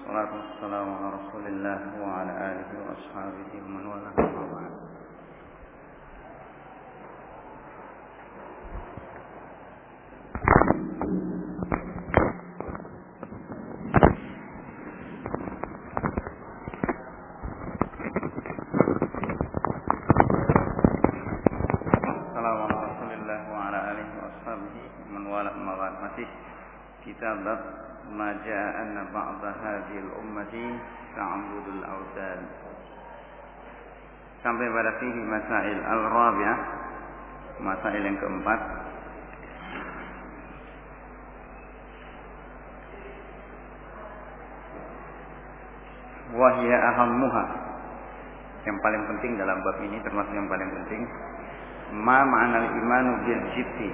والصلاة والسلام على رسول الله وعلى آله وأصحابه ومن والاه. Sampai pada fihi masail al-rabi'ah, masail yang keempat. Wahya ahammuha. Yang paling penting dalam bab ini termasuk yang paling penting. Ma ma'na imanu bil jibti.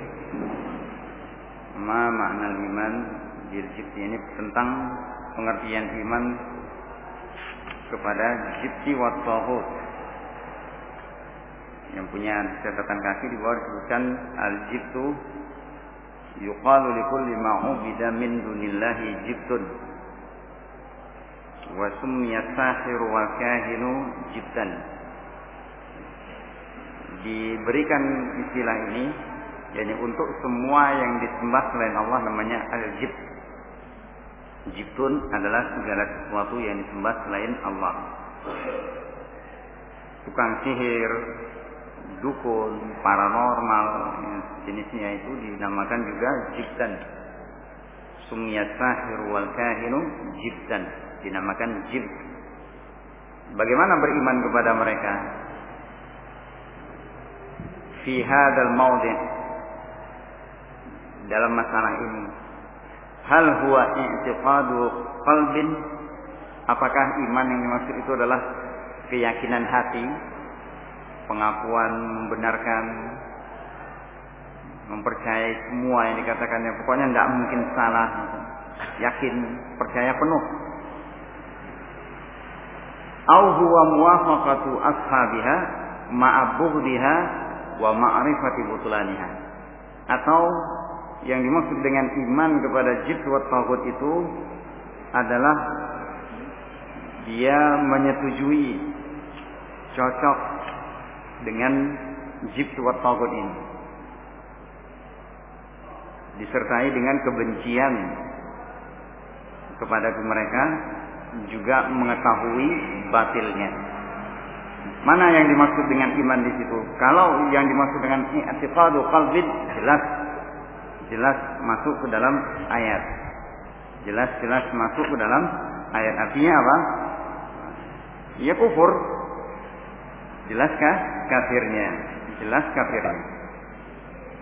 Ma ma'na iman bil jibti. Ini tentang pengertian iman kepada jibti wa tauhid yang punya catatan kaki di bawah disebutkan al jibtu yuqalu li kulli ma ubida min dunillahi jibtun wa summiya sahir wa kahinu jibtan diberikan istilah ini yakni untuk semua yang disembah selain Allah namanya al-jib. Jibtun adalah segala sesuatu yang disembah selain Allah. Tukang sihir, dukun, paranormal, jenisnya itu dinamakan juga jibtan. Sumiyat sahir wal kahinu jibtan. Dinamakan jib. Bagaimana beriman kepada mereka? fi hadzal mawdi' dalam masalah ini hal huwa i'tiqadu qalbin apakah iman yang dimaksud itu adalah keyakinan hati pengakuan membenarkan mempercayai semua yang dikatakannya. Pokoknya tidak mungkin salah. Yakin percaya penuh. Au huwa muwafaqatu ashabiha ma'abughdhiha wa ma'rifati butulaniha. Atau yang dimaksud dengan iman kepada jibt wa itu adalah dia menyetujui cocok dengan jibt wa tagut ini disertai dengan kebencian kepada mereka juga mengetahui batilnya Mana yang dimaksud dengan iman di situ? Kalau yang dimaksud dengan i'tiqadu qalbin jelas jelas masuk ke dalam ayat. Jelas-jelas masuk ke dalam ayat. Artinya apa? Ya kufur. Jelaskah kafirnya? Jelas kafirnya.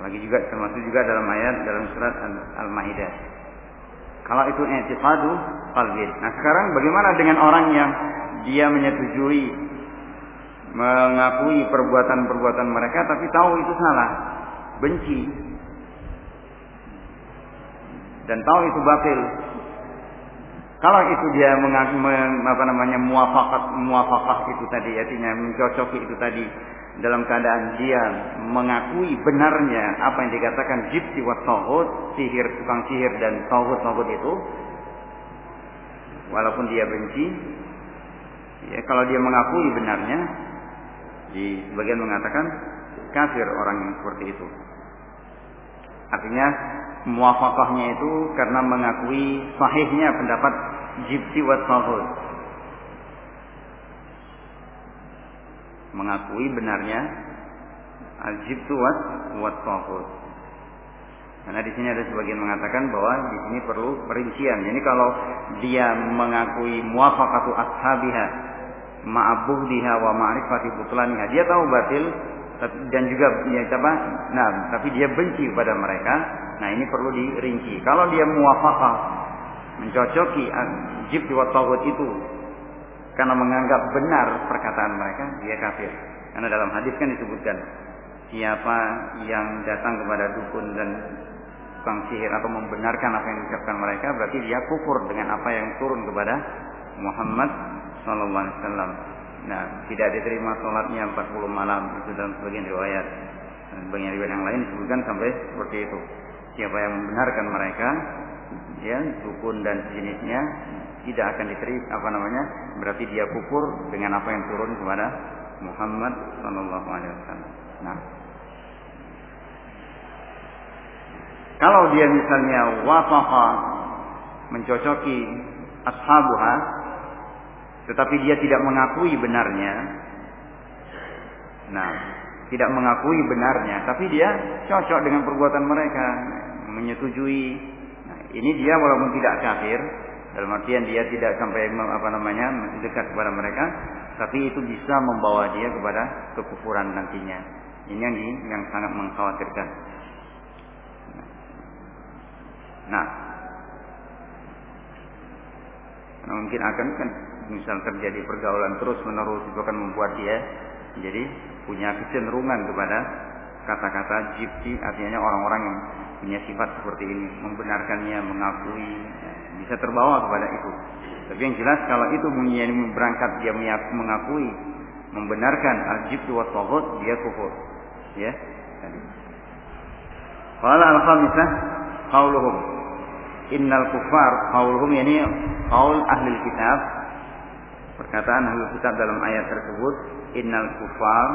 Lagi juga termasuk juga dalam ayat dalam surat Al-Maidah. Kalau itu i'tiqadu qalbin. Nah, sekarang bagaimana dengan orang yang dia menyetujui mengakui perbuatan-perbuatan mereka tapi tahu itu salah, benci dan tahu itu batil. Kalau itu dia mengaku, apa namanya muafakat muafakah itu tadi artinya mencocoki itu tadi dalam keadaan dia mengakui benarnya apa yang dikatakan jibti wa tauhid, sihir tukang sihir dan tauhid tauhid itu walaupun dia benci ya kalau dia mengakui benarnya di sebagian mengatakan kafir orang yang seperti itu. Artinya muafakahnya itu karena mengakui sahihnya pendapat jibti wa tauhid. Mengakui benarnya al-jibtu wa tauhid. Karena di sini ada sebagian mengatakan bahwa di sini perlu perincian. Jadi kalau dia mengakui muafakatu ashabiha ma'abuhdiha wa ma'rifati butlaniha. Dia tahu batil dan juga ya apa? Nah, tapi dia benci kepada mereka. Nah, ini perlu dirinci. Kalau dia muwafaqah mencocoki jibt wa tawud itu karena menganggap benar perkataan mereka, dia kafir. Karena dalam hadis kan disebutkan siapa yang datang kepada dukun dan tukang sihir atau membenarkan apa yang diucapkan mereka berarti dia kufur dengan apa yang turun kepada Muhammad Sallallahu Alaihi Wasallam. Nah, tidak diterima sholatnya 40 malam itu dalam sebagian riwayat. Dan sebagian riwayat yang lain disebutkan sampai seperti itu. Siapa yang membenarkan mereka, ya dukun dan sejenisnya, tidak akan diterima apa namanya berarti dia kufur dengan apa yang turun kepada Muhammad Sallallahu Alaihi Wasallam. Nah, kalau dia misalnya wafafa mencocoki ashabuha, tetapi dia tidak mengakui benarnya, nah tidak mengakui benarnya, tapi dia cocok dengan perbuatan mereka, menyetujui. Nah, ini dia walaupun tidak kafir, dalam artian dia tidak sampai apa namanya dekat kepada mereka, tapi itu bisa membawa dia kepada kekufuran nantinya. Ini yang yang sangat mengkhawatirkan. Nah, nah mungkin akan kan misal terjadi pergaulan terus menerus itu akan membuat dia jadi punya kecenderungan kepada kata-kata jipsi artinya orang-orang yang punya sifat seperti ini membenarkannya mengakui bisa terbawa kepada itu. Tapi yang jelas kalau itu berangkat dia mengakui membenarkan al-jibtu wa dia kufur ya. Tadi qala al-khamisah qauluhum. Innal kufar qauluhum yani qaul ahli kitab perkataan ahli kitab dalam ayat tersebut innal kufar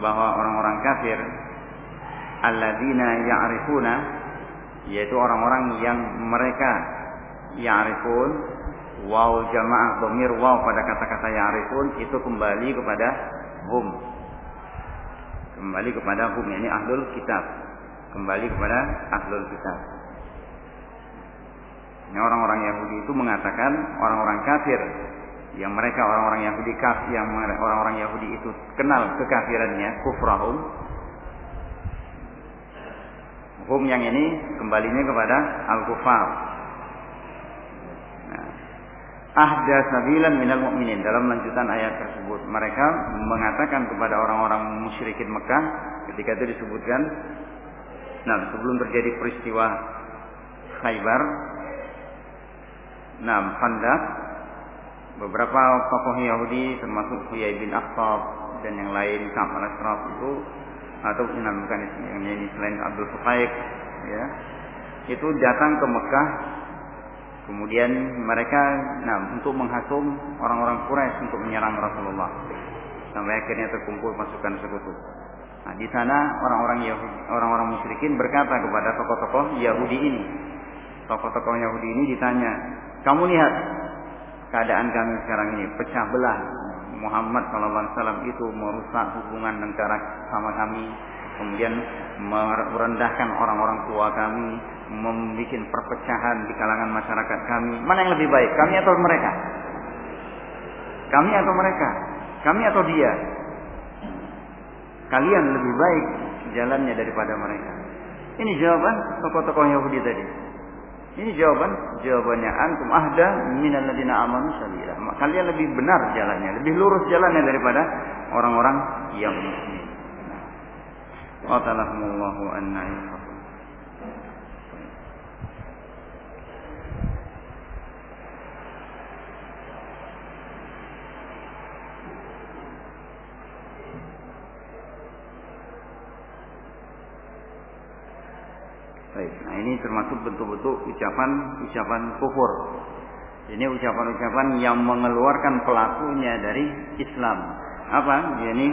bahwa orang-orang kafir alladzina ya'rifuna yaitu orang-orang yang mereka ya'rifun waw jamaah domir waw pada kata-kata ya'rifun itu kembali kepada hum. Kembali kepada hum ini ahlul kitab. Kembali kepada ahlul kitab. Ini orang-orang Yahudi itu mengatakan orang-orang kafir yang mereka orang-orang Yahudi kaf yang orang-orang Yahudi itu kenal kekafirannya kufrahum. Hum yang ini kembalinya kepada al-kufar. Nah, ahda sabilan minal mu'minin. Dalam lanjutan ayat tersebut mereka mengatakan kepada orang-orang musyrikin Mekah ketika itu disebutkan nah sebelum terjadi peristiwa Khaybar nah Khandaq beberapa tokoh Yahudi termasuk Huyai bin dan yang lain Ka'ab al itu atau bukan yang ini selain Abdul Fuqaik ya itu datang ke Mekah kemudian mereka nah untuk menghasum orang-orang Quraisy untuk menyerang Rasulullah sampai akhirnya terkumpul pasukan sekutu. Nah, di sana orang-orang Yahudi, orang-orang musyrikin berkata kepada tokoh-tokoh Yahudi ini. Tokoh-tokoh Yahudi ini ditanya, "Kamu lihat keadaan kami sekarang ini pecah belah. Muhammad SAW itu merusak hubungan antara sama kami, kemudian merendahkan orang-orang tua kami, membuat perpecahan di kalangan masyarakat kami. Mana yang lebih baik, kami atau mereka? Kami atau mereka? Kami atau dia? Kalian lebih baik jalannya daripada mereka. Ini jawaban tokoh-tokoh Yahudi tadi. Ini jawaban jawabannya antum ahda minal ladina amanu sabila. Kalian lebih benar jalannya, lebih lurus jalannya daripada orang-orang yang muslim. Qatalahumullahu anna Baik, nah ini termasuk bentuk-bentuk ucapan-ucapan kufur. Ini ucapan-ucapan yang mengeluarkan pelakunya dari Islam. Apa? Ya ini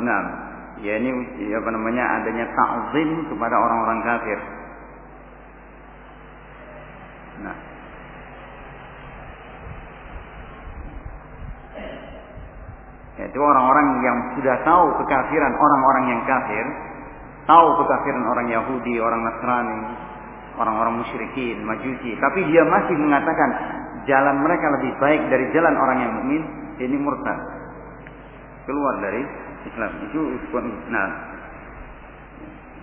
nah, ya ini apa namanya adanya ta'zim kepada orang-orang kafir. Nah, yaitu orang-orang yang sudah tahu kekafiran orang-orang yang kafir, tahu kekafiran orang Yahudi, orang Nasrani, orang-orang musyrikin, majusi, tapi dia masih mengatakan jalan mereka lebih baik dari jalan orang yang mukmin, ini murtad. Keluar dari Islam. Itu nah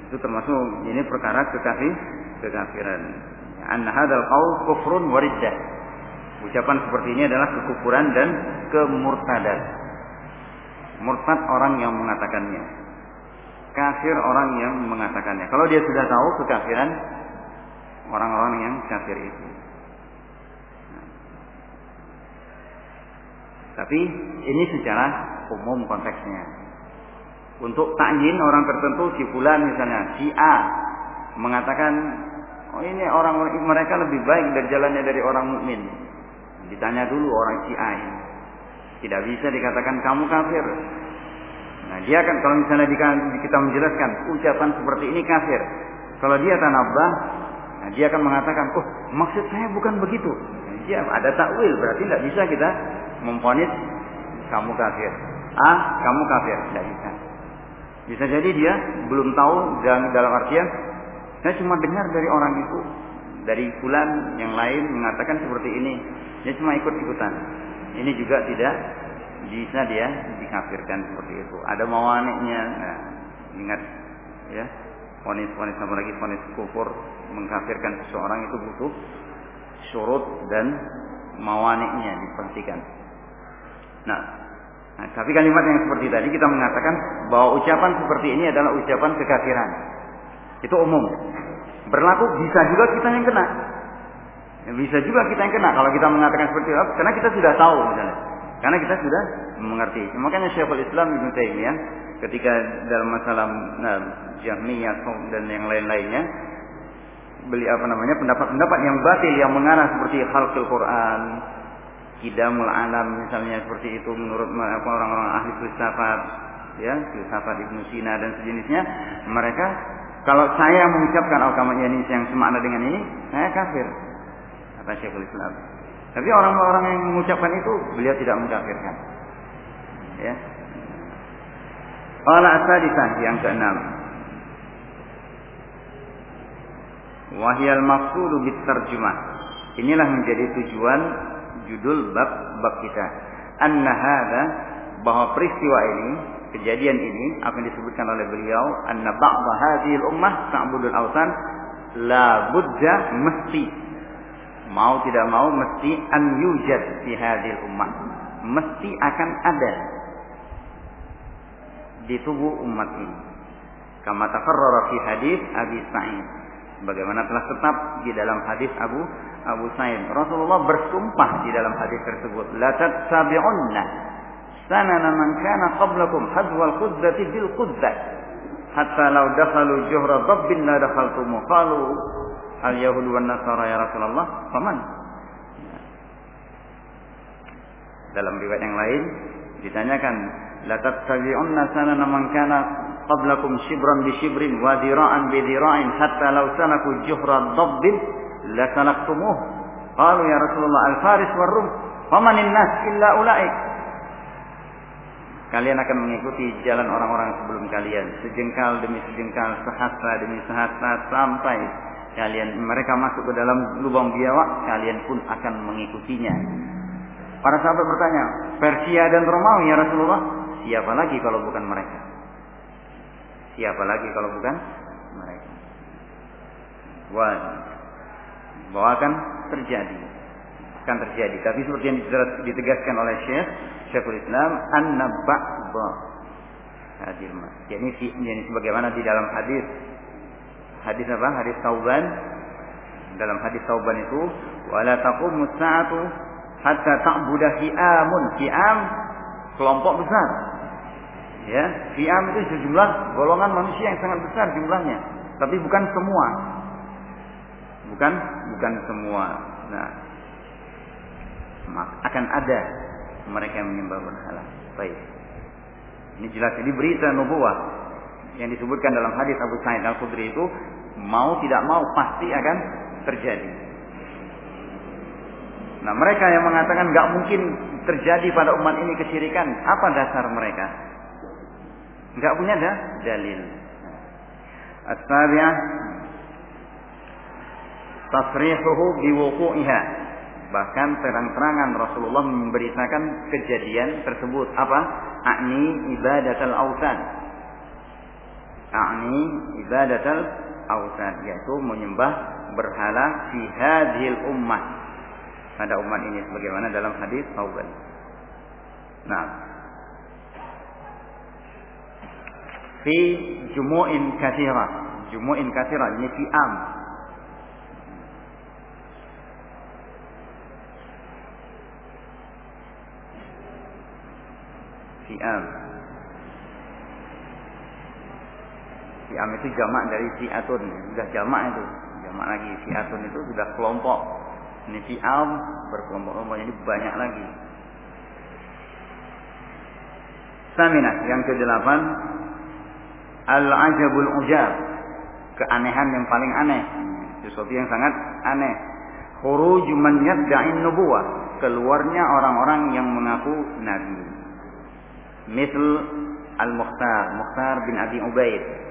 itu termasuk ini perkara kekafir kekafiran. An hadzal qaul kufrun wariddah. Ucapan seperti ini adalah kekufuran dan kemurtadan. Murtad orang yang mengatakannya kafir orang yang mengatakannya. Kalau dia sudah tahu kekafiran orang-orang yang kafir itu. Tapi ini secara umum konteksnya. Untuk takyin orang tertentu si fulan misalnya si A mengatakan Oh ini orang mereka lebih baik dari jalannya dari orang mukmin. Ditanya dulu orang Syiah ini. Tidak bisa dikatakan kamu kafir. Nah, dia kan kalau misalnya kita menjelaskan ucapan seperti ini kafir. Kalau dia tanabah, nah dia akan mengatakan, "Oh, maksud saya bukan begitu." Nah, dia ada takwil, berarti tidak bisa kita memfonis kamu kafir. Ah, kamu kafir, tidak bisa. Bisa jadi dia belum tahu dan dalam artian saya cuma dengar dari orang itu, dari fulan yang lain mengatakan seperti ini. Dia cuma ikut-ikutan. Ini juga tidak bisa dia dikafirkan seperti itu. Ada mawaniknya. Nah, ingat ya, fonis-fonis sama lagi fonis kufur mengkafirkan seseorang itu butuh syurut dan mawaniknya diperhatikan. Nah, nah, tapi kalimat yang seperti tadi kita mengatakan bahwa ucapan seperti ini adalah ucapan kekafiran. Itu umum. Berlaku bisa juga kita yang kena. Bisa juga kita yang kena kalau kita mengatakan seperti itu karena kita sudah tahu misalnya. Karena kita sudah mengerti. Makanya Syekhul Islam Ibn Taimiyah ketika dalam masalah nah, Jahmiyah dan yang lain-lainnya beli apa namanya pendapat-pendapat yang batil yang mengarah seperti khalqul Quran, kidamul alam misalnya seperti itu menurut orang-orang ahli filsafat ya filsafat Ibnu Sina dan sejenisnya mereka kalau saya mengucapkan al ini yang semakna dengan ini saya kafir kata Syekhul Islam tapi orang-orang yang mengucapkan itu beliau tidak mengkafirkan. Ya. Qala asadisah yang keenam. Wahyal maqsudu bit terjemah. Inilah menjadi tujuan judul bab bab kita. Anna hadza bahwa peristiwa ini, kejadian ini yang disebutkan oleh beliau, anna ba'dha hadhil ummah ta'budul awsan la budda mesti mau tidak mau mesti an yujad fi hadhil ummah. Mesti akan ada di tubuh umat ini. Kama takarrara fi hadis Abi Sa'id. Bagaimana telah tetap di dalam hadis Abu Abu Sa'id. Rasulullah bersumpah di dalam hadis tersebut. La tattabi'unna sanana man kana qablakum hadwal qudzati bil qudzah hatta law dakhalu juhra dabbin la dakhaltumu. Qalu al Yahud wan Nasara ya Rasulullah paman dalam riwayat yang lain ditanyakan la tattabi'unna sanana man kana qablakum shibran bi shibrin wa dira'an bi dira'in hatta law sanaku juhra dabbin la qalu ya Rasulullah al faris war rum famanin nas illa ulaik? Kalian akan mengikuti jalan orang-orang sebelum kalian sejengkal demi sejengkal sehasta demi sehasta sampai kalian mereka masuk ke dalam lubang biawak, kalian pun akan mengikutinya. Para sahabat bertanya, Persia dan Romawi ya Rasulullah, siapa lagi kalau bukan mereka? Siapa lagi kalau bukan mereka? Wah, bahwa akan terjadi, akan terjadi. Tapi seperti yang ditegaskan oleh Syekh Syekhul Islam, an-nabba hadir. Jadi, jadi sebagaimana di dalam hadis Hadis apa? Hadis Tauban. Dalam hadis Tauban itu, wala taqumu sa'atu hatta ta'budu fi'amun. Fi'am kelompok besar. Ya, fi'am itu sejumlah golongan manusia yang sangat besar jumlahnya, tapi bukan semua. Bukan bukan semua. Nah, akan ada mereka yang menyembah berhala. Baik. Ini jelas ini berita nubuah yang disebutkan dalam hadis Abu Sa'id Al-Khudri itu mau tidak mau pasti akan terjadi. Nah, mereka yang mengatakan nggak mungkin terjadi pada umat ini kesyirikan, apa dasar mereka? Nggak punya dah dalil. As-sabi'ah tasrihuhu biwuqu'iha. Bahkan terang-terangan Rasulullah memberitakan kejadian tersebut apa? A'ni ibadatul autan A'ni ibadatul autan yaitu menyembah berhala fi hadhil ummah pada umat ini sebagaimana dalam hadis Tauban. Nah, fi jumu'in katsira. Jumu'in katsira ini fi am. Fi am. Siam itu jamak dari siatun, sudah jamak itu. jamak lagi. Fi'atun itu sudah kelompok. Ini fi'am berkelompok-kelompok ini banyak lagi. Saminah yang kedelapan. Al-ajabul ujab. Keanehan yang paling aneh. Sesuatu yang sangat aneh. Khuruj man yad'in nubuwah. Keluarnya orang-orang yang mengaku nabi. Misal Al-Mukhtar. Mukhtar bin Abi Ubaid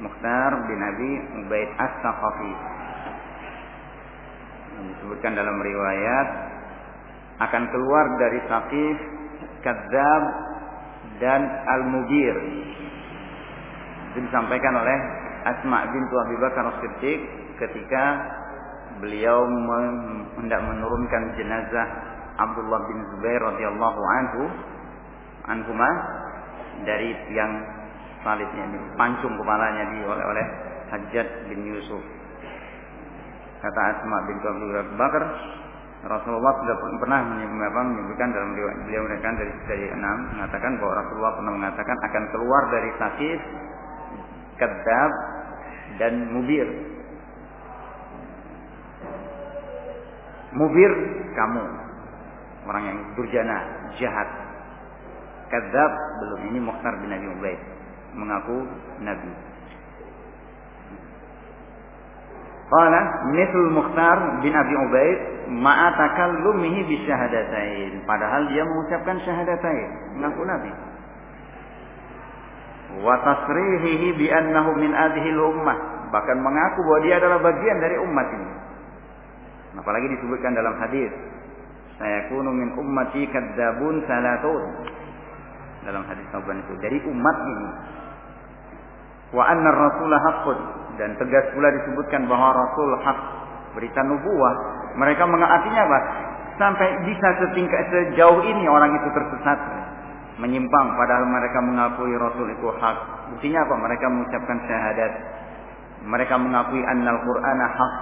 Mukhtar bin Abi Ubaid As-Saqafi disebutkan dalam riwayat akan keluar dari Saqif Kadzab dan Al-Mubir. Itu disampaikan oleh Asma bintu Abi Bakar Siddiq ketika beliau hendak menurunkan jenazah Abdullah bin Zubair radhiyallahu anhu anhuma dari tiang salibnya ini pancung kepalanya di oleh oleh Hajjat bin Yusuf. Kata Asma bintu Abi Bakar, Rasulullah sudah pernah menyebutkan dalam beliau menyebutkan dari dari enam mengatakan bahwa Rasulullah pernah mengatakan akan keluar dari sakit, kedab dan mubir. Mubir kamu orang yang durjana, jahat. Kadzab belum ini Mukhtar bin Abi Ubaid mengaku nabi. Qala misal Mukhtar bin Abi Ubaid ma'a takallumihi bisyahadatain. Padahal dia mengucapkan syahadatain, mengaku nabi. Wa tasrihihi bi annahu min adhil ummah. Bahkan mengaku bahwa dia adalah bagian dari umat ini. Apalagi disebutkan dalam hadis, saya kunu min ummati kadzabun salatun. Dalam hadis Tauban itu dari umat ini. Wa anna rasulah haqqun dan tegas pula disebutkan bahwa Rasul hak berita nubuah. Mereka artinya apa? Sampai bisa setingkat sejauh ini orang itu tersesat, menyimpang padahal mereka mengakui Rasul itu hak. Buktinya apa? Mereka mengucapkan syahadat. Mereka mengakui annal Qur'ana hak.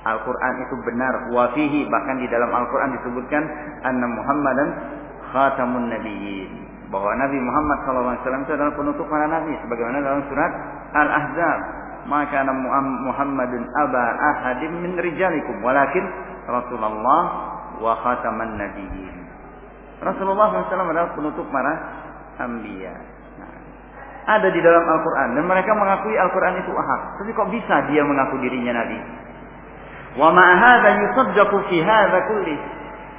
Al-Quran itu benar. Wafihi bahkan di dalam Al-Quran disebutkan anna Muhammadan khatamun nabiyyin bahwa Nabi Muhammad SAW itu adalah penutup para nabi sebagaimana dalam surat Al-Ahzab maka Muhammadun aba ahadim min rijalikum walakin Rasulullah wa khataman nabiyyin. Rasulullah SAW adalah penutup para anbiya. Nah, ada di dalam Al-Quran dan mereka mengakui Al-Quran itu ahad. Tapi kok bisa dia mengaku dirinya nabi? Wa ma hadza yusaddaqu fi hadza kulli.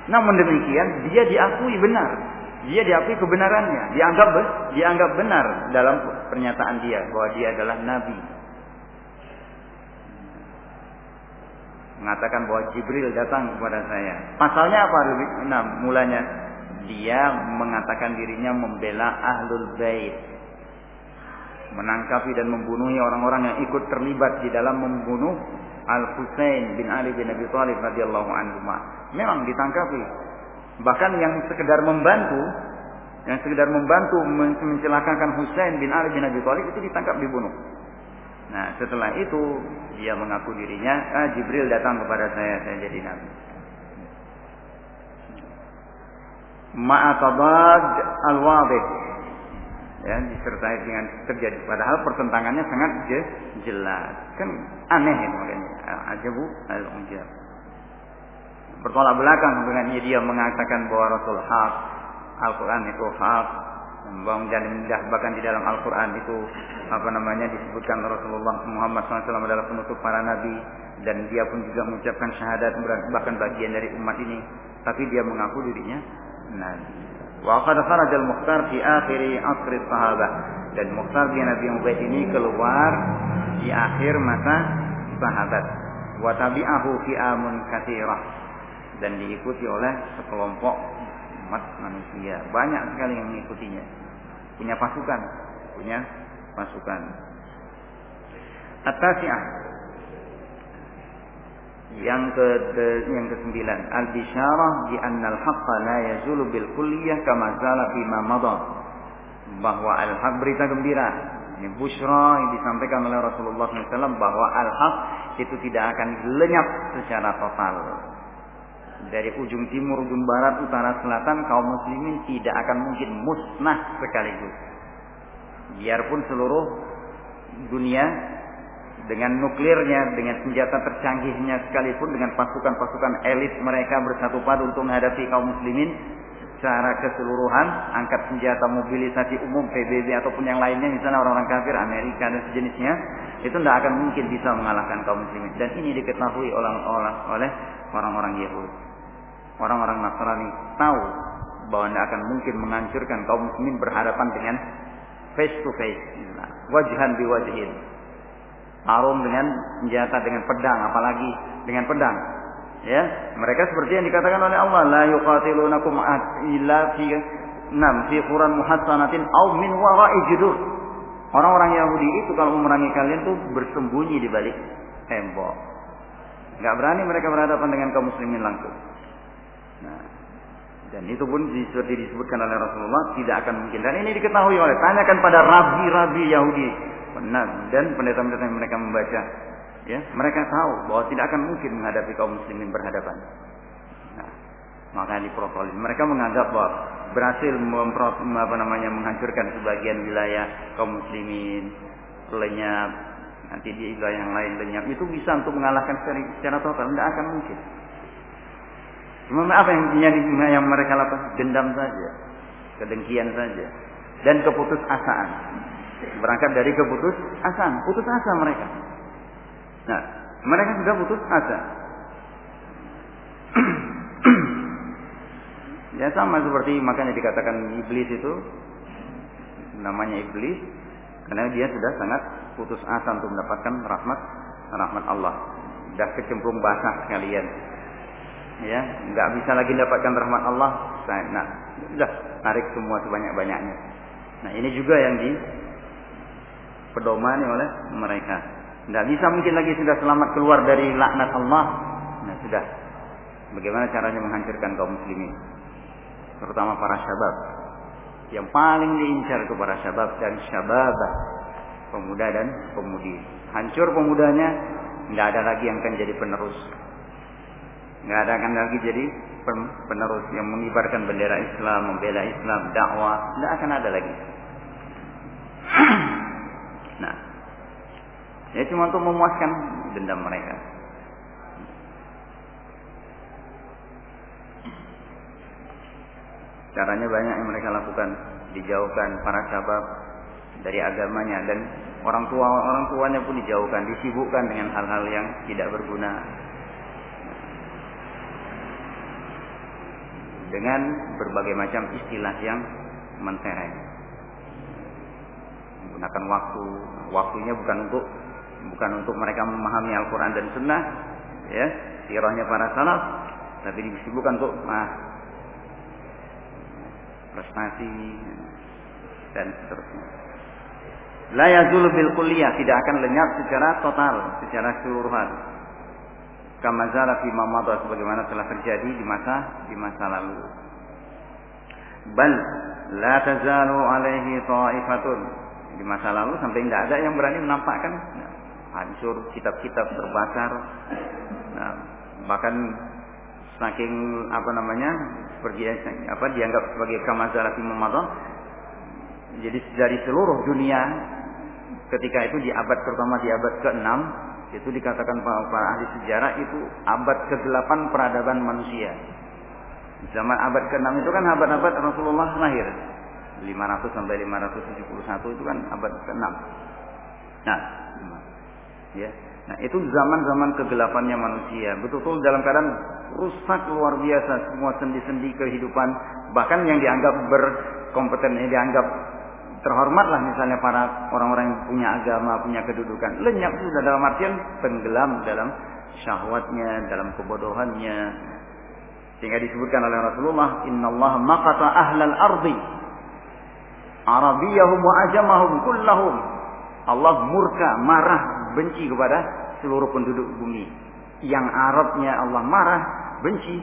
Namun demikian dia diakui benar. Dia diakui kebenarannya, dianggap dianggap benar dalam pernyataan dia bahwa dia adalah nabi. mengatakan bahwa Jibril datang kepada saya. Pasalnya apa? Nah, mulanya dia mengatakan dirinya membela ahlul bait. Menangkapi dan membunuhi orang-orang yang ikut terlibat di dalam membunuh Al Husain bin Ali bin Abi Thalib radhiyallahu anhu. Memang ditangkapi. Bahkan yang sekedar membantu, yang sekedar membantu mencelakakan Husain bin Ali bin Abi Thalib itu ditangkap dibunuh. Nah, setelah itu dia mengaku dirinya, ah, Jibril datang kepada saya, saya jadi nabi. Ma'atabad al-wadih. Ya, disertai dengan terjadi. Padahal pertentangannya sangat jelas. Kan aneh ini makanya. Ajabu al-ujab. Bertolak belakang dengan dia mengatakan bahwa Rasul hak, Al-Quran itu hak, jalan bahkan di dalam Al-Quran itu apa namanya disebutkan Rasulullah Muhammad SAW adalah penutup para nabi dan dia pun juga mengucapkan syahadat bahkan bagian dari umat ini tapi dia mengaku dirinya nabi. Wa qad kharaja al-mukhtar fi akhir asr sahabat dan Mukhtar bin Nabi Ubaid ini keluar di akhir masa sahabat. Wa tabi'ahu fi amun katsirah dan diikuti oleh sekelompok umat manusia. Banyak sekali yang mengikutinya. Punya pasukan. Punya pasukan. At-tasi'ah. Yang ke yang kesembilan. Al-bisyarah bi anna al-haqqa la yazulu bil kulliyah kama zala fi bahwa al-haq berita gembira. Ini busyra yang disampaikan oleh Rasulullah SAW bahwa al-haq itu tidak akan lenyap secara total dari ujung timur, ujung barat, utara, selatan kaum muslimin tidak akan mungkin musnah sekaligus biarpun seluruh dunia dengan nuklirnya, dengan senjata tercanggihnya sekalipun dengan pasukan-pasukan elit mereka bersatu padu untuk menghadapi kaum muslimin secara keseluruhan, angkat senjata mobilisasi umum PBB ataupun yang lainnya misalnya orang-orang kafir Amerika dan sejenisnya, itu tidak akan mungkin bisa mengalahkan kaum muslimin dan ini diketahui oleh orang-orang Yahudi. Orang-orang Nasrani tahu bahwa tidak akan mungkin menghancurkan kaum muslimin berhadapan dengan face to face, wajhan biwajhin Tarung dengan senjata dengan pedang, apalagi dengan pedang. Ya, mereka seperti yang dikatakan oleh Allah, la yuqatilunakum illa fi nam fi quran muhassanatin aw min wara'i judur. Orang-orang Yahudi itu kalau memerangi kalian tuh bersembunyi di balik tembok. Enggak berani mereka berhadapan dengan kaum muslimin langsung. Dan itu pun seperti disebutkan oleh Rasulullah tidak akan mungkin. Dan ini diketahui oleh tanyakan pada rabi-rabi Yahudi Nah, dan pendeta-pendeta yang mereka membaca, ya, mereka tahu bahwa tidak akan mungkin menghadapi kaum muslimin berhadapan. Nah, maka diprotolis. Mereka menganggap bahwa berhasil memprot, apa namanya menghancurkan sebagian wilayah kaum muslimin, lenyap, nanti di wilayah yang lain lenyap, itu bisa untuk mengalahkan secara, secara total. Tidak akan mungkin. Cuma apa yang, yang, yang mereka lakukan? Dendam saja, kedengkian saja, dan keputusasaan berangkat dari keputus asa, putus asa mereka. Nah, mereka sudah putus asa. ya sama seperti makanya dikatakan iblis itu namanya iblis karena dia sudah sangat putus asa untuk mendapatkan rahmat rahmat Allah. Sudah kecemplung basah sekalian. Ya, nggak bisa lagi mendapatkan rahmat Allah. Nah, sudah tarik semua sebanyak-banyaknya. Nah, ini juga yang di pedomani oleh mereka. Tidak bisa mungkin lagi sudah selamat keluar dari laknat Allah. Nah sudah. Bagaimana caranya menghancurkan kaum muslimin? Terutama para syabab. Yang paling diincar ke para syabab dan syababah. Pemuda dan pemudi. Hancur pemudanya, tidak ada lagi yang akan jadi penerus. Tidak ada akan lagi jadi penerus yang mengibarkan bendera Islam, membela Islam, dakwah. Tidak akan ada lagi. Nah, ya cuma untuk memuaskan dendam mereka. Caranya banyak yang mereka lakukan, dijauhkan para sahabat dari agamanya dan orang tua orang tuanya pun dijauhkan, disibukkan dengan hal-hal yang tidak berguna. Dengan berbagai macam istilah yang mentereng menggunakan waktu. Waktunya bukan untuk bukan untuk mereka memahami Al-Quran dan Sunnah, ya, sirahnya para salaf, tapi disibukkan untuk ah, prestasi dan seterusnya. La yazul bil kuliah tidak akan lenyap secara total, secara keseluruhan. Kama zala fi sebagaimana telah terjadi di masa di masa lalu. Bal la tazalu alaihi ta'ifatun. Di masa lalu sampai tidak ada yang berani menampakkan. Nah, hancur kitab-kitab terbakar. Nah, bahkan saking apa namanya seperti apa dianggap sebagai kamazalah Ramadan jadi dari seluruh dunia ketika itu di abad terutama di abad ke-6 itu dikatakan para ahli sejarah itu abad ke-8 peradaban manusia zaman abad ke-6 itu kan abad-abad Rasulullah lahir 500 sampai 571 itu kan abad ke-6. Nah, ya. Nah, itu zaman-zaman kegelapannya manusia. Betul-betul dalam keadaan rusak luar biasa semua sendi-sendi kehidupan, bahkan yang dianggap berkompeten, yang dianggap terhormatlah misalnya para orang-orang yang punya agama, punya kedudukan. Lenyap sudah dalam artian tenggelam dalam syahwatnya, dalam kebodohannya. Sehingga disebutkan oleh Rasulullah, "Inna Allah maqata ahlal ardi Arabiyahum wa ajamahum kullahum. Allah murka, marah, benci kepada seluruh penduduk bumi. Yang Arabnya Allah marah, benci,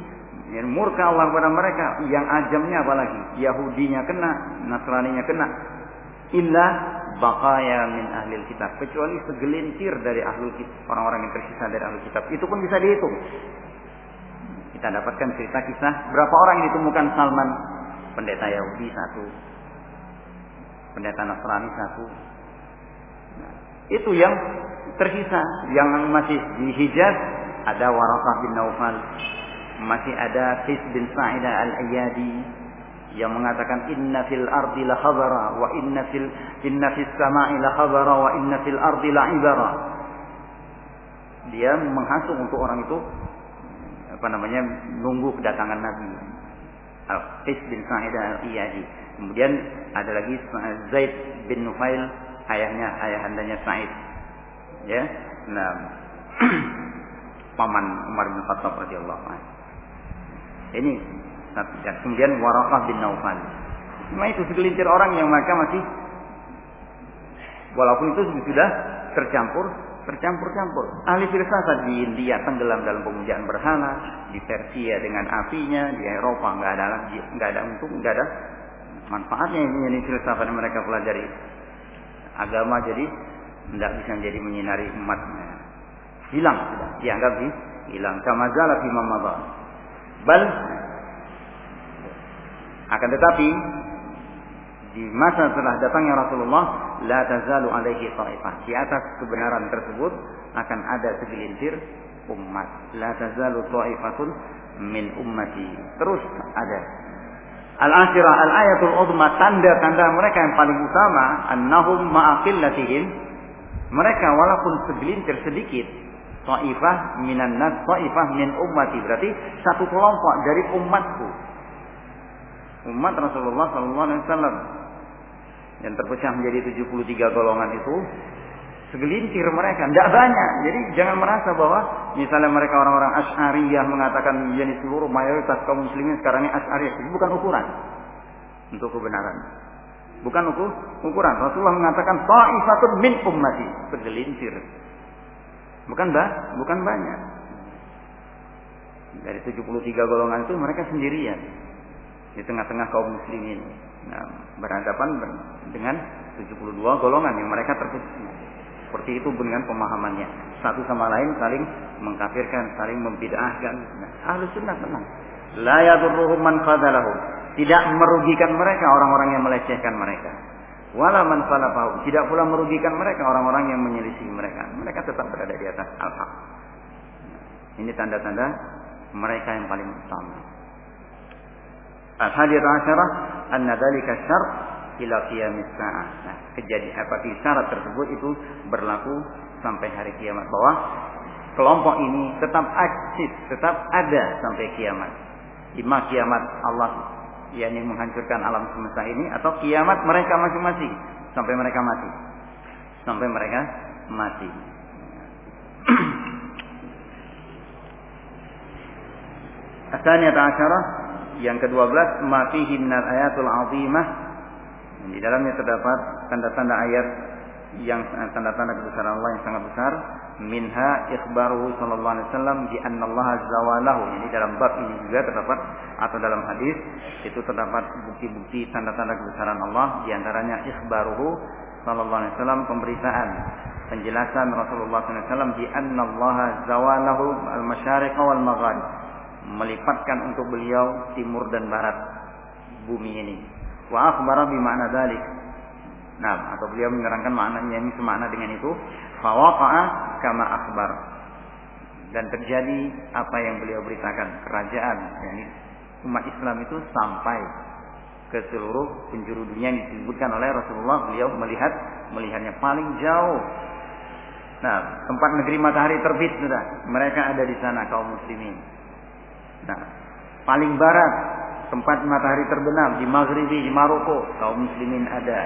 yang murka Allah kepada mereka, yang ajamnya apalagi, Yahudinya kena, Nasraninya kena. Illa baqaya min ahlil kitab. Kecuali segelintir dari ahlul kitab, orang-orang yang tersisa dari ahlul kitab. Itu pun bisa dihitung. Kita dapatkan cerita kisah berapa orang yang ditemukan Salman pendeta Yahudi satu, pendeta Nasrani satu. Nah, Itu yang tersisa. Yang masih di Hijaz ada Waraqah bin Naufal. Masih ada Qis bin Sa'idah al-Ayyadi yang mengatakan inna fil ardi la khabara wa inna fil inna fis sama'i la khabara wa inna fil ardi la ibara. Dia menghasut untuk orang itu apa namanya nunggu kedatangan Nabi. Al-Qis bin Sa'idah al-Iyadi. Kemudian ada lagi Zaid bin Nufail, ayahnya ayahandanya Sa'id. Ya. Nah, paman Umar bin Khattab radhiyallahu anhu. Ini dan kemudian Warakah bin Naufal. Cuma itu segelintir orang yang mereka masih walaupun itu sudah tercampur tercampur-campur. Ahli filsafat di India tenggelam dalam pemujaan berhala, di Persia dengan apinya, di Eropa nggak ada nggak ada untung, nggak ada manfaatnya ini ini filsafat yang mereka pelajari. Agama jadi tidak bisa menjadi menyinari umatnya. Hilang sudah, dianggap hilang. Kama zala fi Bal akan tetapi di masa setelah datangnya Rasulullah, la tazalu alaihi ta'ifah. Di atas kebenaran tersebut akan ada segelintir umat. La tazalu ta'ifatun min ummati. Terus ada. Al-asyirah al-ayatul udma tanda-tanda mereka yang paling utama annahum ma'aqillatihim mereka walaupun segelintir sedikit ta'ifah minan nas ta'ifah min ummati berarti satu kelompok dari umatku umat Rasulullah sallallahu alaihi wasallam yang terpecah menjadi 73 golongan itu segelintir mereka, tidak banyak. Jadi jangan merasa bahwa misalnya mereka orang-orang Asy'ariyah mengatakan jadi seluruh mayoritas kaum muslimin sekarang ini Asy'ariyah, itu bukan ukuran untuk kebenaran. Bukan ukur, ukuran. Rasulullah mengatakan ta'ifatun min ummati, segelintir. Bukan bah, bukan banyak. Dari 73 golongan itu mereka sendirian di tengah-tengah kaum muslimin. Nah, berhadapan dengan 72 golongan yang mereka terputus. Seperti itu dengan pemahamannya. Satu sama lain saling mengkafirkan, saling membid'ahkan. Nah, ahlu sunnah tenang. La yadurruhum man. Tidak merugikan mereka orang-orang yang melecehkan mereka. Wala man falafahum. Tidak pula merugikan mereka orang-orang yang menyelisih mereka. Mereka tetap berada di atas al-haq. Ini tanda-tanda mereka yang paling utama. Al-hadiyat asyarah anna dzalika syart ila qiyamis saah. Nah, kejadian apa syarat tersebut itu berlaku sampai hari kiamat bahwa kelompok ini tetap eksis, tetap ada sampai kiamat. Ima kiamat Allah yakni menghancurkan alam semesta ini atau kiamat mereka masing-masing sampai mereka mati. Sampai mereka mati. Asalnya asyarah yang kedua belas, ma fihi ayatul azimah. Di dalamnya terdapat tanda-tanda ayat yang tanda-tanda kebesaran Allah yang sangat besar. Minha ikhbaruhu sallallahu alaihi wasallam bi anna Allah zawalahu. Jadi dalam bab ini juga terdapat atau dalam hadis itu terdapat bukti-bukti tanda-tanda kebesaran Allah di antaranya ikhbaruhu sallallahu alaihi wasallam pemberitaan penjelasan Rasulullah sallallahu alaihi wasallam bi anna Allah zawalahu al-masyariq wal maghrib melipatkan untuk beliau timur dan barat bumi ini. Wa akhbara bi makna dalik. Nah, atau beliau menerangkan maknanya ini semakna dengan itu. Fawaqa'a kama akhbar. Dan terjadi apa yang beliau beritakan. Kerajaan, yakni umat Islam itu sampai ke seluruh penjuru dunia yang disebutkan oleh Rasulullah. Beliau melihat melihatnya paling jauh. Nah, tempat negeri matahari terbit sudah. Mereka ada di sana kaum muslimin. Nah, paling barat tempat matahari terbenam di Maghribi di Maroko kaum muslimin ada.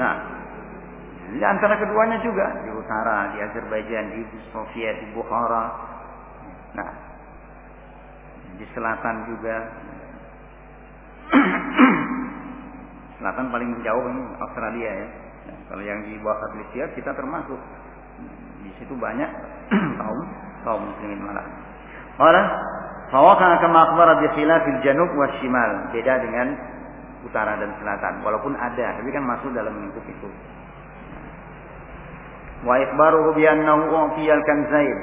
Nah, di antara keduanya juga di utara, di Azerbaijan, di Soviet, di Bukhara. Nah, di selatan juga. selatan paling menjauh ini Australia ya. Nah, kalau yang di bawah Katolik kita termasuk. Di situ banyak kaum kaum muslimin malah. Qala Fawaqa'a kama akhbara bi khilafil janub wa shimal. Beda dengan utara dan selatan. Walaupun ada, tapi kan masuk dalam lingkup itu. Wa ikhbaruhu bi annahu u'tiyal kanzain.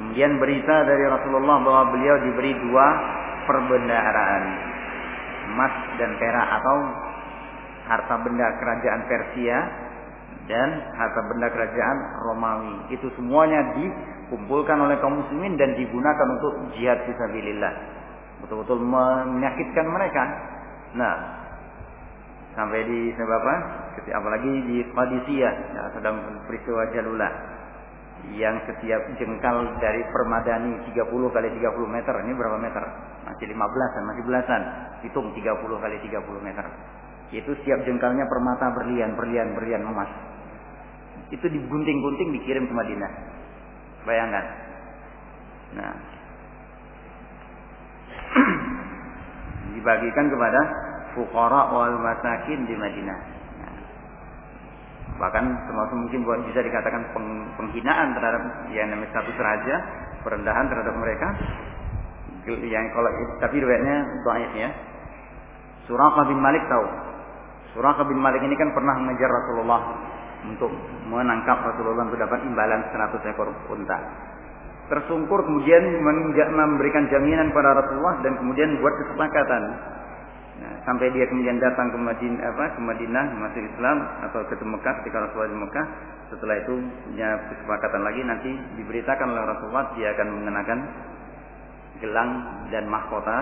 Kemudian berita dari Rasulullah bahwa beliau diberi dua perbendaharaan. Emas dan perak atau harta benda kerajaan Persia dan harta benda kerajaan Romawi. Itu semuanya dikumpulkan oleh kaum muslimin dan digunakan untuk jihad fisabilillah. Betul-betul menyakitkan mereka. Nah, sampai di sebab apa? Apalagi di Qadisiyah, ya, sedang peristiwa Jalula yang setiap jengkal dari permadani 30 kali 30 meter ini berapa meter? Masih 15 masih belasan. Hitung 30 kali 30 meter. Itu setiap jengkalnya permata berlian, berlian, berlian emas. Itu digunting-gunting dikirim ke Madinah. Bayangkan. Nah. dibagikan kepada fuqara wal masakin di Madinah. Nah. Bahkan termasuk mungkin buat bisa dikatakan penghinaan terhadap yang namanya status raja, perendahan terhadap mereka. Yang kalau tapi riwayatnya dhaif ya. Suraqah bin Malik tahu. Suraqah bin Malik ini kan pernah mengejar Rasulullah untuk menangkap Rasulullah untuk dapat imbalan 100 ekor unta. Tersungkur kemudian memberikan jaminan pada Rasulullah dan kemudian buat kesepakatan. Nah, sampai dia kemudian datang ke Madinah, apa, ke Madinah masuk Islam atau ke Mekah ketika Rasulullah di Mekah. Setelah itu punya kesepakatan lagi nanti diberitakan oleh Rasulullah dia akan mengenakan gelang dan mahkota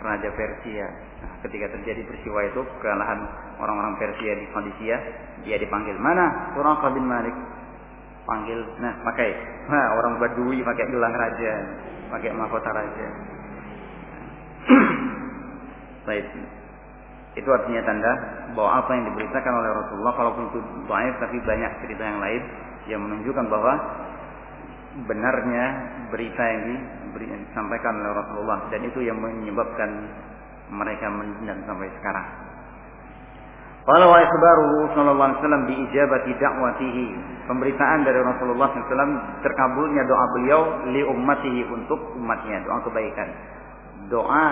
Raja Persia. Nah, ketika terjadi peristiwa itu kekalahan orang-orang Persia di Qadisiyah, dia dipanggil mana? Suraqah bin Malik. Panggil, nah pakai. Nah, orang Badui pakai gelang raja, pakai mahkota raja. Baik. Itu artinya tanda bahwa apa yang diberitakan oleh Rasulullah kalaupun itu dhaif tapi banyak cerita yang lain yang menunjukkan bahwa benarnya berita yang disampaikan oleh Rasulullah dan itu yang menyebabkan mereka mendendam sampai sekarang. Qala wa ikhbaruhu sallallahu alaihi wasallam bi ijabati da'watihi. Pemberitaan dari Rasulullah SAW terkabulnya doa beliau li ummatihi untuk umatnya, doa kebaikan. Doa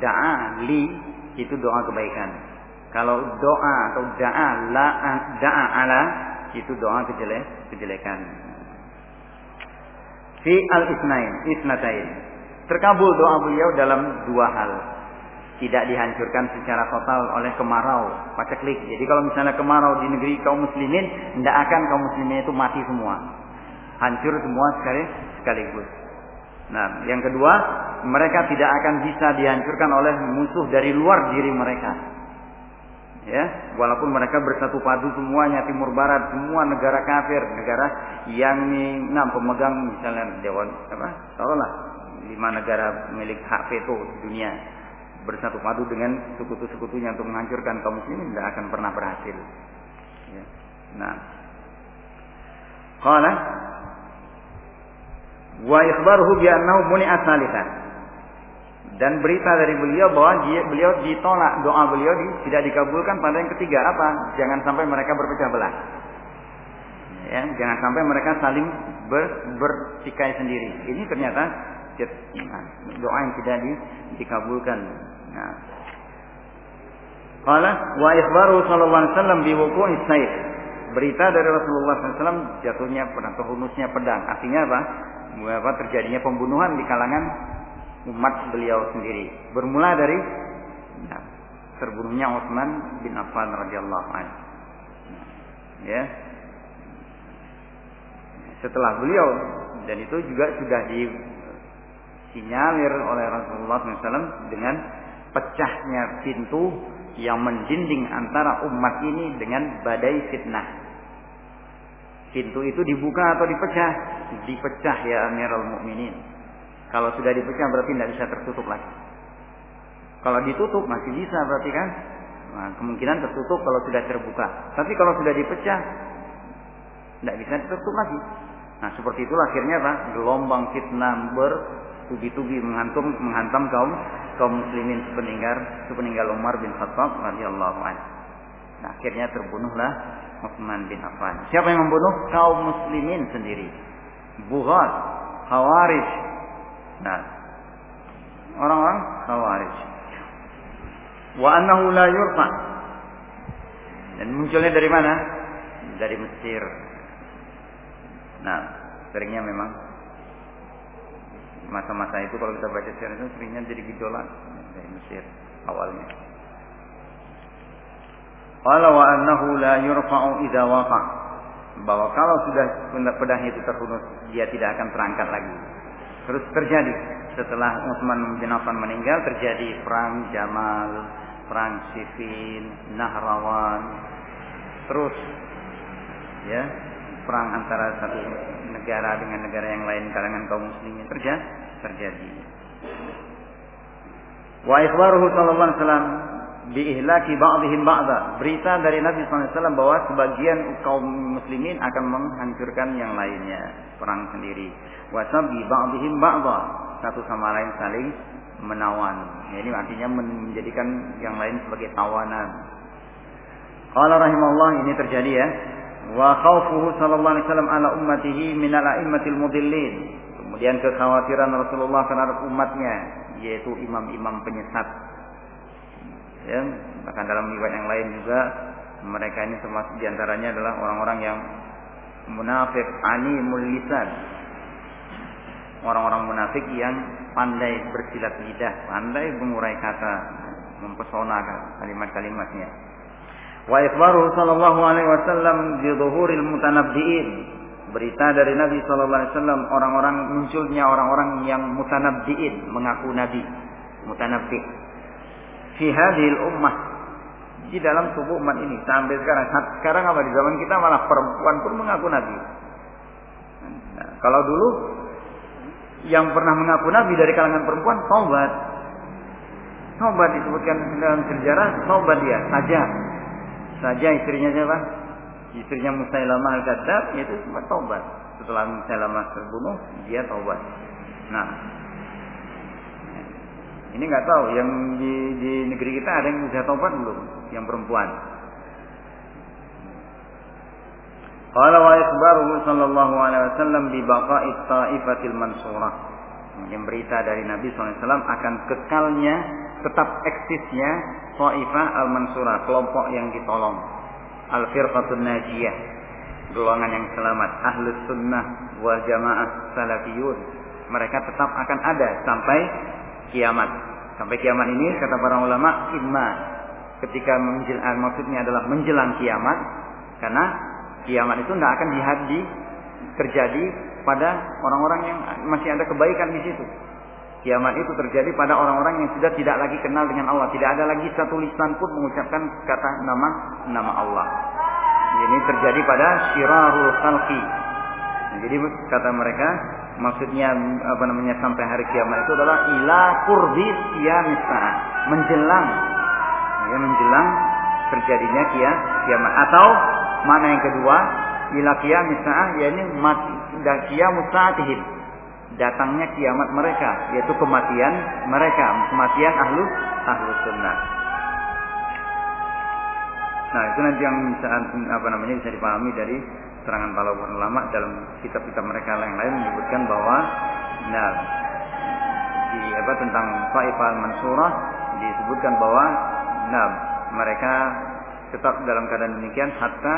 da'a li itu doa kebaikan. Kalau doa atau da'a la da'a ala itu doa kejelek, kejelekan. Fi al-isnain, isnatain. Terkabul doa beliau dalam dua hal. Tidak dihancurkan secara total oleh kemarau, paceklik. Jadi kalau misalnya kemarau di negeri kaum muslimin, tidak akan kaum muslimin itu mati semua. Hancur semua sekali sekaligus. Nah, yang kedua, mereka tidak akan bisa dihancurkan oleh musuh dari luar diri mereka. Ya, walaupun mereka bersatu padu semuanya timur barat, semua negara kafir, negara yang nah, pemegang misalnya dewan apa? Taruhlah lima negara milik hak veto dunia bersatu padu dengan sekutu-sekutunya untuk menghancurkan kaum muslimin tidak akan pernah berhasil. Ya. Nah, qala wa ikhbaruhu bi annahu muni'at dan berita dari beliau bahwa beliau ditolak doa beliau tidak dikabulkan pada yang ketiga apa? Jangan sampai mereka berpecah belah. Ya, jangan sampai mereka saling ber, bertikai sendiri. Ini ternyata nah, doa yang tidak di, dikabulkan. Nah. Qala wa ikhbaru sallallahu alaihi wasallam bi wuqu'i sayf. Berita dari Rasulullah SAW jatuhnya pedang, kehunusnya pedang. Artinya apa? Apa terjadinya pembunuhan di kalangan umat beliau sendiri. Bermula dari nah, terbunuhnya Utsman bin Affan radhiyallahu anhu. Ya. Setelah beliau dan itu juga sudah disinyalir oleh Rasulullah SAW dengan pecahnya pintu yang mendinding antara umat ini dengan badai fitnah. Pintu itu dibuka atau dipecah? Dipecah ya Amirul Mukminin kalau sudah dipecah berarti tidak bisa tertutup lagi. Kalau ditutup masih bisa berarti kan? Nah, kemungkinan tertutup kalau sudah terbuka. Tapi kalau sudah dipecah tidak bisa tertutup lagi. Nah seperti itulah akhirnya apa? Gelombang fitnah bertubi-tubi menghantam menghantam kaum kaum muslimin sepeninggal sepeninggal Umar bin Khattab radhiyallahu anhu. Nah, akhirnya terbunuhlah Utsman bin Affan. Siapa yang membunuh? Kaum muslimin sendiri. Bughat, Khawarij, Nah, orang-orang Khawarij. Wa annahu la yurfa. Dan munculnya dari mana? Dari Mesir. Nah, seringnya memang masa-masa itu kalau kita baca sejarah itu seringnya jadi gejolak dari Mesir awalnya. Qala wa annahu la yurfa'u idza waqa' bahwa kalau sudah pedangnya itu terhunus dia tidak akan terangkat lagi. Terus terjadi setelah Utsman bin Affan meninggal terjadi perang Jamal, perang Siffin, Nahrawan. Terus ya, perang antara satu negara dengan negara yang lain kalangan kaum muslimin terjadi terjadi. Wa ikhbaruhu sallallahu alaihi wasallam biihlaki ba'dihim ba'da. Berita dari Nabi SAW bahwa sebagian kaum muslimin akan menghancurkan yang lainnya. Perang sendiri. Wasabi ba'dihim ba'da. Satu sama lain saling menawan. Ya, ini artinya menjadikan yang lain sebagai tawanan. Qala rahimahullah ini terjadi ya. Wa khawfuhu sallallahu alaihi wasallam ala ummatihi min al-a'immatil mudillin. Kemudian kekhawatiran Rasulullah terhadap umatnya yaitu imam-imam penyesat. Ya bahkan dalam riwayat yang lain juga mereka ini termasuk di antaranya adalah orang-orang yang munafik ani mulisan orang-orang munafik yang pandai bersilat lidah pandai mengurai kata mempesona kalimat-kalimatnya wa ikhbaru sallallahu alaihi wasallam bi dhuhuril mutanabbiin berita dari Nabi sallallahu alaihi wasallam orang-orang munculnya orang-orang yang mutanabbiin mengaku nabi mutanabbi fi hadhil ummah di dalam tubuh umat ini sampai sekarang. Sekarang apa di zaman kita malah perempuan pun mengaku nabi. Nah, kalau dulu yang pernah mengaku nabi dari kalangan perempuan taubat. Taubat disebutkan dalam sejarah taubat dia saja. Saja istrinya siapa? Istrinya Musailamah al-Kadzab yaitu sempat taubat. Setelah Musailamah terbunuh, dia taubat. Nah, ini nggak tahu yang di, di negeri kita ada yang sudah tobat belum? Yang perempuan. Qala wa ikhbaruhu sallallahu alaihi wasallam bi baqa'i ta'ifatil mansurah. Yang berita dari Nabi SAW akan kekalnya, tetap eksisnya Ta'ifah al-Mansurah, kelompok yang ditolong. Al-Firqatun Najiyah, golongan yang selamat. Ahlus Sunnah wal Jamaah Salafiyun. Mereka tetap akan ada sampai kiamat. Sampai kiamat ini kata para ulama imma ketika menjelang, eh, maksudnya adalah menjelang kiamat karena kiamat itu tidak akan dihadi terjadi pada orang-orang yang masih ada kebaikan di situ. Kiamat itu terjadi pada orang-orang yang sudah tidak lagi kenal dengan Allah, tidak ada lagi satu lisan pun mengucapkan kata nama nama Allah. Ini terjadi pada syirarul khalqi. Jadi kata mereka maksudnya apa namanya sampai hari kiamat itu adalah ila kurbi qiyamis menjelang ya menjelang terjadinya kia, kiamat. Atau mana yang kedua? Ila qiyamis saah yakni mati. Dan saatihim datangnya kiamat mereka yaitu kematian mereka kematian ahlu ahlu sunnah. Nah itu nanti yang bisa apa namanya bisa dipahami dari serangan para ulama dalam kitab-kitab mereka yang lain menyebutkan bahwa nah di apa tentang Faifah al-Mansurah disebutkan bahwa nah mereka tetap dalam keadaan demikian hatta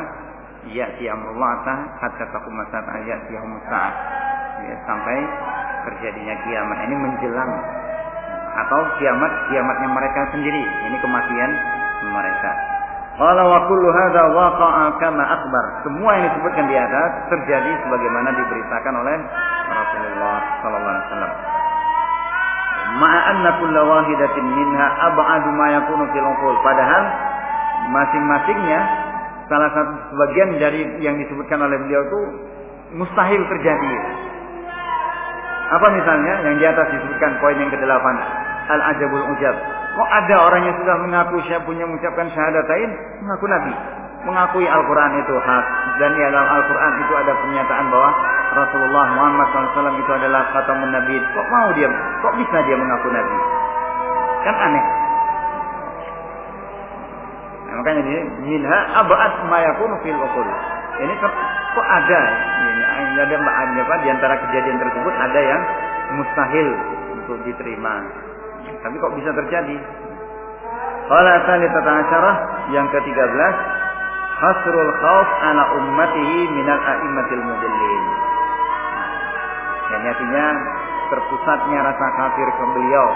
ya'ti amrullah hatta taqum sa'at ya'ti sa'at ya, sampai terjadinya kiamat ini menjelang atau kiamat kiamatnya mereka sendiri ini kematian mereka Qala wa kullu hadza waqa'a kama akbar. Semua yang disebutkan di atas terjadi sebagaimana diberitakan oleh Rasulullah sallallahu alaihi wasallam. Ma'a anna kulla wahidatin minha ab'adu ma yakunu fil uqul. Padahal masing-masingnya salah satu sebagian dari yang disebutkan oleh beliau itu mustahil terjadi. Apa misalnya yang di atas disebutkan poin yang ke-8 al-ajabul ujab Kok ada orang yang sudah mengaku punya mengucapkan syahadatain, mengaku Nabi, mengakui Al-Quran itu hak dan di dalam Al-Quran itu ada pernyataan bahwa Rasulullah Muhammad SAW itu adalah kata Nabi. Kok mau dia? Kok bisa dia mengaku Nabi? Kan aneh. Nah, makanya ini minha abad mayakun fil uqul. Ini kok, ada? Ini ada apa di antara kejadian tersebut ada yang mustahil untuk diterima. Tapi kok bisa terjadi? Qala tsalitsata asyarah yang ke-13 hasrul khauf ala ummatihi minal a'immatil mudallin. Dan artinya terpusatnya rasa kafir ke beliau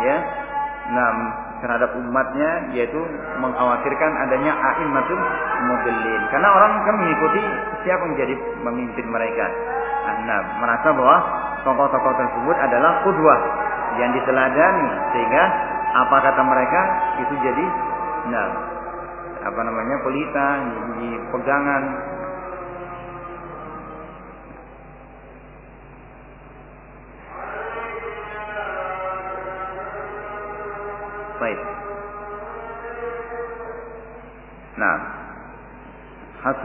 ya nah, terhadap umatnya yaitu mengkhawatirkan adanya a'immatul mudillin. Karena orang kan mengikuti siapa menjadi pemimpin mereka. Nah, merasa bahwa tokoh-tokoh tersebut adalah kudwah yang diteladani sehingga apa kata mereka itu jadi nah apa namanya pelita di pegangan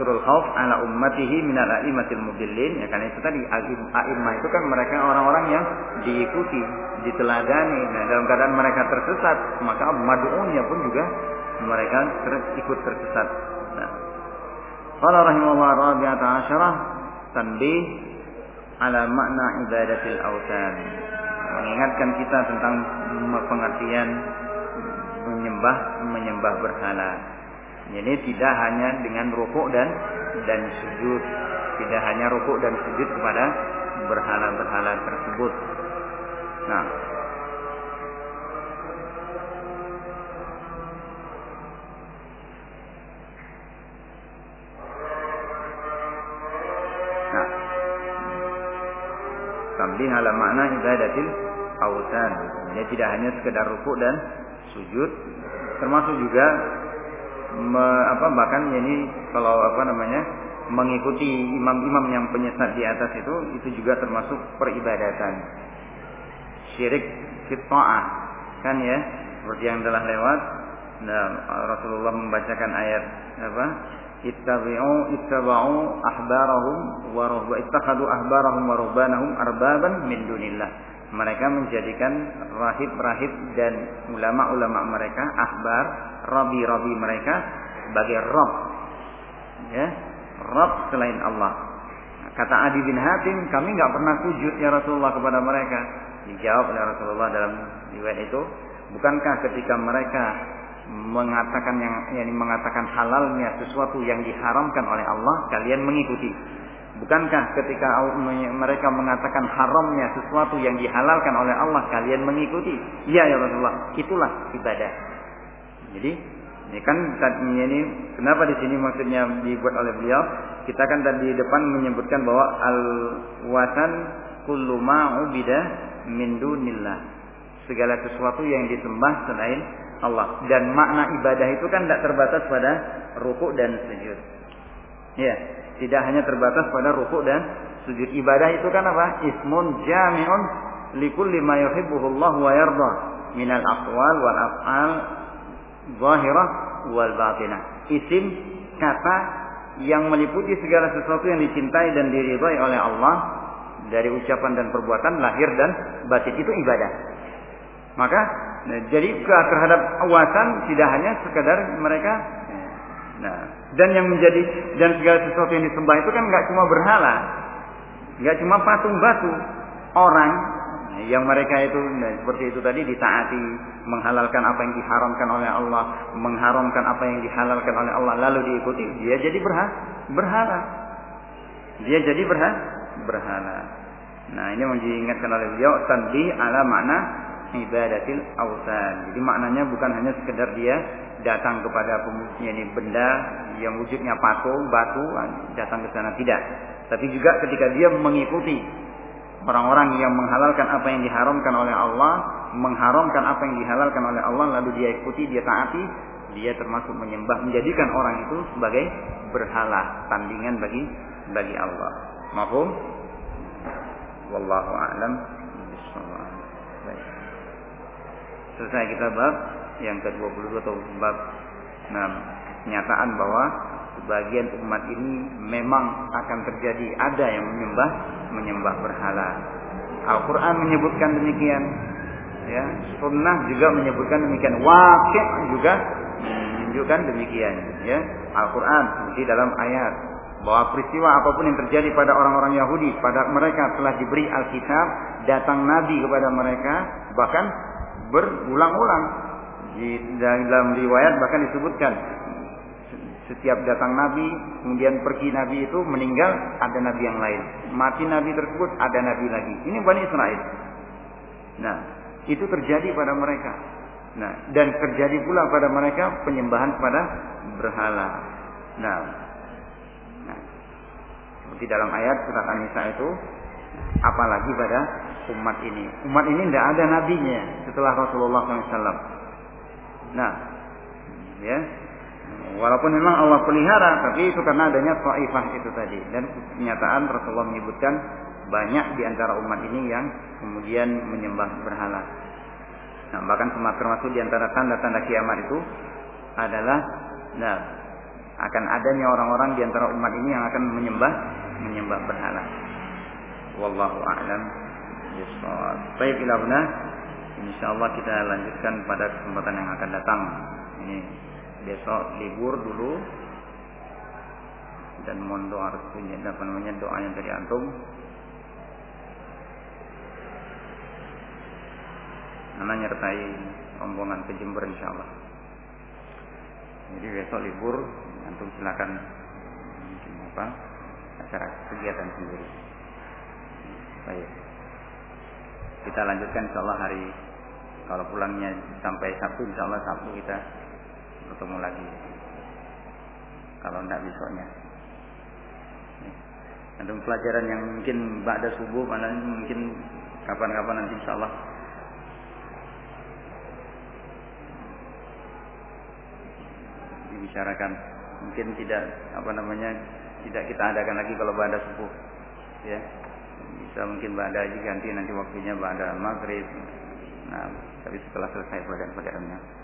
hasrul khauf ala ummatihi minal a'immatil mudillin. Ya karena itu tadi a'imah itu kan mereka orang-orang yang diikuti diteladani. Nah dalam keadaan mereka tersesat maka mad'unnya pun juga mereka ter, ikut tersesat. Nah. Qala rahimahullah rabi'ata asyarah tanbih ala makna ibadatil autan mengingatkan kita tentang pengertian menyembah menyembah berhala jadi tidak hanya dengan rukuk dan dan sujud, tidak hanya rukuk dan sujud kepada berhala-berhala tersebut. Nah, Nah, tambih ala makna ibadatil awsan. Ini tidak hanya sekedar rukuk dan sujud, termasuk juga me, apa bahkan ini kalau apa namanya mengikuti imam-imam yang penyesat di atas itu itu juga termasuk peribadatan. Syirik fitnah kan ya? Seperti yang telah lewat nah, Rasulullah membacakan ayat apa ittabi'u ittaba'u ahbarahum wa ittakhadu ahbarahum wa ruhbanahum arbaban min dunillah mereka menjadikan rahib-rahib dan ulama-ulama mereka ahbar rabi-rabi mereka sebagai rob ya rob selain Allah. Kata Adi bin Hatim kami nggak pernah sujud ya Rasulullah kepada mereka. Dijawab oleh Rasulullah dalam riwayat itu bukankah ketika mereka mengatakan yang yang mengatakan halalnya sesuatu yang diharamkan oleh Allah kalian mengikuti bukankah ketika mereka mengatakan haramnya sesuatu yang dihalalkan oleh Allah kalian mengikuti iya ya Rasulullah itulah ibadah jadi ini kan ini kenapa di sini maksudnya dibuat oleh beliau? Kita kan tadi di depan menyebutkan bahwa al wasan kullu ma ubida min dunillah. Segala sesuatu yang disembah selain Allah dan makna ibadah itu kan tidak terbatas pada ruku dan sujud. Ya, tidak hanya terbatas pada ruku dan sujud. Ibadah itu kan apa? Ismun jami'un likulli ma yuhibbuhu Allah wa yarda minal aqwal wal af'al zahirah wal batinah. Isim kata yang meliputi segala sesuatu yang dicintai dan diridhai oleh Allah dari ucapan dan perbuatan lahir dan batin itu ibadah. Maka nah, jadi terhadap awasan tidak hanya sekedar mereka nah dan yang menjadi dan segala sesuatu yang disembah itu kan nggak cuma berhala, nggak cuma patung batu, orang yang mereka itu nah, seperti itu tadi ditaati menghalalkan apa yang diharamkan oleh Allah mengharamkan apa yang dihalalkan oleh Allah lalu diikuti dia jadi berha berhala. Dia jadi berha berhala. Nah ini yang diingatkan oleh beliau tanbih ala makna ibadatil ausan jadi maknanya bukan hanya sekedar dia datang kepada ini benda yang wujudnya patung batu datang ke sana tidak tapi juga ketika dia mengikuti orang-orang yang menghalalkan apa yang diharamkan oleh Allah, mengharamkan apa yang dihalalkan oleh Allah, lalu dia ikuti, dia taati, dia termasuk menyembah, menjadikan orang itu sebagai berhala, tandingan bagi bagi Allah. Mahum? Wallahu a'lam. Selesai kita bab yang ke-22 atau bab 6 kenyataan bahwa sebagian umat ini memang akan terjadi ada yang menyembah menyembah berhala. Al-Qur'an menyebutkan demikian. Ya, sunnah juga menyebutkan demikian. Wakil juga menunjukkan demikian, ya. Al-Qur'an seperti dalam ayat bahwa peristiwa apa pun yang terjadi pada orang-orang Yahudi, pada mereka telah diberi Alkitab, datang nabi kepada mereka, bahkan berulang-ulang di dalam riwayat bahkan disebutkan setiap datang nabi, kemudian pergi nabi itu meninggal, ada nabi yang lain. Mati nabi tersebut, ada nabi lagi. Ini Bani Israel. Nah, itu terjadi pada mereka. Nah, dan terjadi pula pada mereka penyembahan pada berhala. Nah, nah seperti dalam ayat surat An-Nisa itu, apalagi pada umat ini. Umat ini tidak ada nabinya setelah Rasulullah SAW. Nah, ya, walaupun memang Allah pelihara, tapi itu karena adanya taifah itu tadi. Dan kenyataan Rasulullah menyebutkan banyak di antara umat ini yang kemudian menyembah berhala. Nah, bahkan termasuk di antara tanda-tanda kiamat itu adalah nah akan adanya orang-orang di antara umat ini yang akan menyembah menyembah berhala. Wallahu a'lam bishawab. Baik ilahuna insyaallah kita lanjutkan pada kesempatan yang akan datang. Ini besok libur dulu dan mohon doa restunya apa namanya doa yang dari antum Anak nyertai rombongan ke Jember insya Allah. Jadi besok libur, antum silakan apa acara kegiatan sendiri. Baik. Kita lanjutkan insya Allah hari kalau pulangnya sampai Sabtu insya Allah Sabtu kita bertemu lagi. Kalau tidak besoknya. Ada pelajaran yang mungkin ba'da subuh, mana mungkin kapan-kapan nanti insya Allah. Dibicarakan. Mungkin tidak apa namanya tidak kita adakan lagi kalau pada subuh. Ya. Bisa mungkin pada ganti nanti waktunya pada maghrib. Nah tapi setelah selesai pelajaran pelajarannya